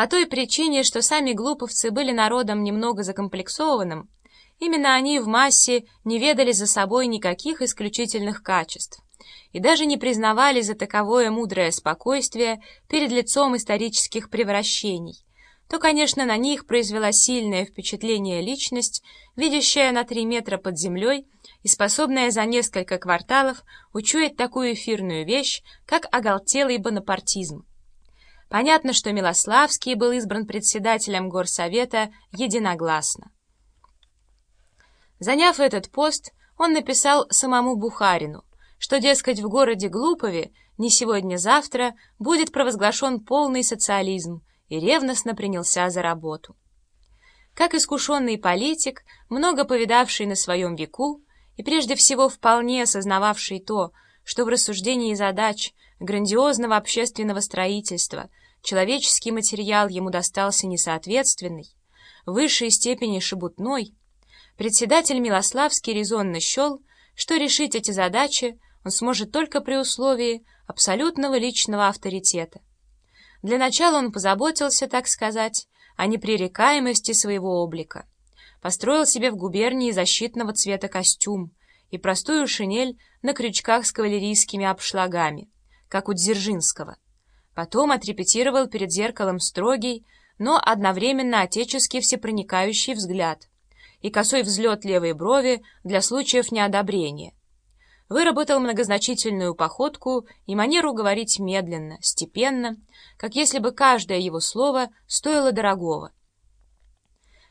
По той причине, что сами глуповцы были народом немного закомплексованным, именно они в массе не ведали за собой никаких исключительных качеств и даже не признавали за таковое мудрое спокойствие перед лицом исторических превращений, то, конечно, на них произвела сильное впечатление личность, видящая на три метра под землей и способная за несколько кварталов учуять такую эфирную вещь, как оголтелый бонапартизм. Понятно, что Милославский был избран председателем горсовета единогласно. Заняв этот пост, он написал самому Бухарину, что, дескать, в городе Глупове не сегодня-завтра будет провозглашен полный социализм, и ревностно принялся за работу. Как искушенный политик, много повидавший на своем веку и прежде всего вполне осознававший то, что в рассуждении задач грандиозного общественного строительства человеческий материал ему достался несоответственный, в высшей степени шебутной, председатель Милославский резонно счел, что решить эти задачи он сможет только при условии абсолютного личного авторитета. Для начала он позаботился, так сказать, о непререкаемости своего облика, построил себе в губернии защитного цвета костюм и простую шинель на крючках с кавалерийскими обшлагами, как у Дзержинского. Потом отрепетировал перед зеркалом строгий, но одновременно отечески всепроникающий взгляд и косой взлет левой брови для случаев неодобрения. Выработал многозначительную походку и манеру говорить медленно, степенно, как если бы каждое его слово стоило дорогого.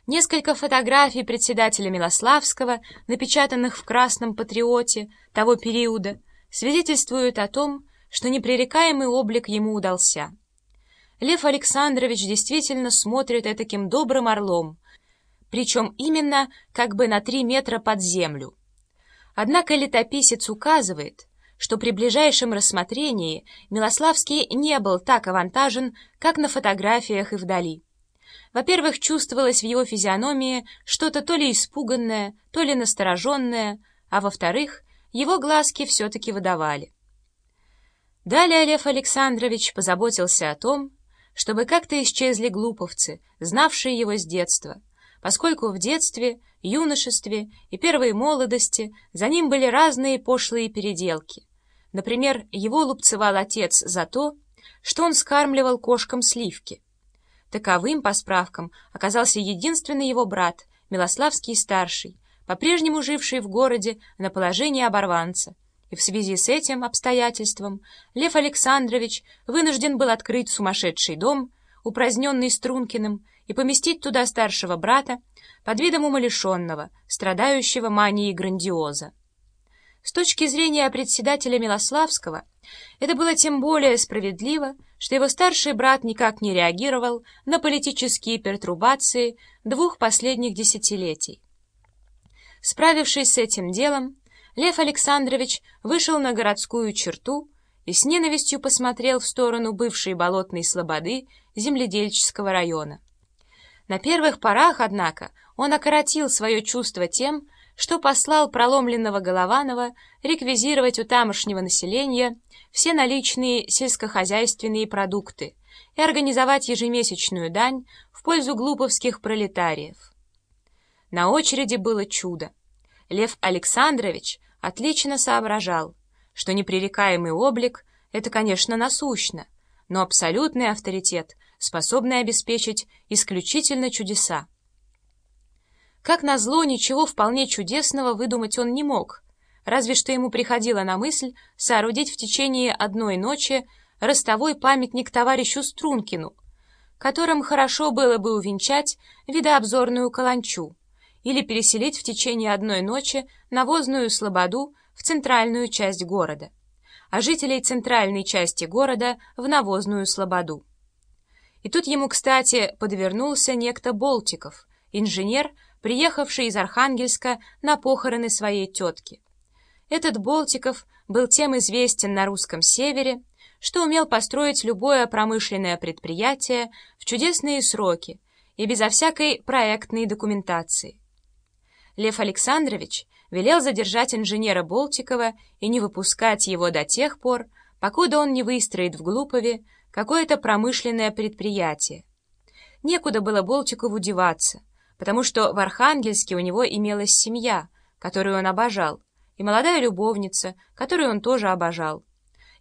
Несколько фотографий председателя Милославского, напечатанных в «Красном патриоте» того периода, свидетельствуют о том, что непререкаемый облик ему удался. Лев Александрович действительно смотрит этаким добрым орлом, причем именно как бы на три метра под землю. Однако летописец указывает, что при ближайшем рассмотрении Милославский не был так авантажен, как на фотографиях и вдали. Во-первых, чувствовалось в его физиономии что-то то ли испуганное, то ли настороженное, а во-вторых, его глазки все-таки выдавали. Далее Лев Александрович позаботился о том, чтобы как-то исчезли глуповцы, знавшие его с детства, поскольку в детстве, юношестве и первой молодости за ним были разные пошлые переделки. Например, его лупцевал отец за то, что он скармливал кошкам сливки. Таковым, по справкам, оказался единственный его брат, Милославский-старший, по-прежнему живший в городе на положении оборванца, и в связи с этим обстоятельством Лев Александрович вынужден был открыть сумасшедший дом, упраздненный Стрункиным, и поместить туда старшего брата под видом умалишенного, страдающего манией грандиоза. С точки зрения председателя Милославского, это было тем более справедливо, что его старший брат никак не реагировал на политические пертурбации двух последних десятилетий. Справившись с этим делом, Лев Александрович вышел на городскую черту и с ненавистью посмотрел в сторону бывшей болотной слободы земледельческого района. На первых порах, однако, он окоротил свое чувство тем, что послал проломленного Голованова реквизировать у тамошнего населения все наличные сельскохозяйственные продукты и организовать ежемесячную дань в пользу глуповских пролетариев. На очереди было чудо. Лев Александрович отлично соображал, что непререкаемый облик — это, конечно, насущно, но абсолютный авторитет, способный обеспечить исключительно чудеса. Как назло, ничего вполне чудесного выдумать он не мог, разве что ему приходило на мысль соорудить в течение одной ночи ростовой памятник товарищу Стрункину, которым хорошо было бы увенчать видообзорную каланчу или переселить в течение одной ночи навозную слободу в центральную часть города, а жителей центральной части города в навозную слободу. И тут ему, кстати, подвернулся некто Болтиков, инженер, приехавший из Архангельска на похороны своей тетки. Этот Болтиков был тем известен на русском севере, что умел построить любое промышленное предприятие в чудесные сроки и безо всякой проектной документации. Лев Александрович велел задержать инженера Болтикова и не выпускать его до тех пор, покуда он не выстроит в Глупове какое-то промышленное предприятие. некуда было Болтикову деваться, потому что в Архангельске у него имелась семья, которую он обожал, и молодая любовница, которую он тоже обожал.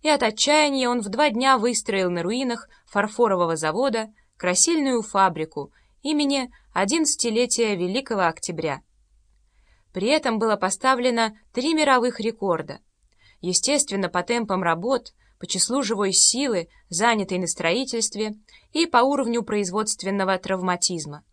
И от отчаяния он в два дня выстроил на руинах фарфорового завода красильную фабрику имени одиннадцатилетия Великого Октября. При этом было поставлено три мировых рекорда. Естественно, по темпам работ, по числу живой силы, занятой на строительстве, и по уровню производственного травматизма.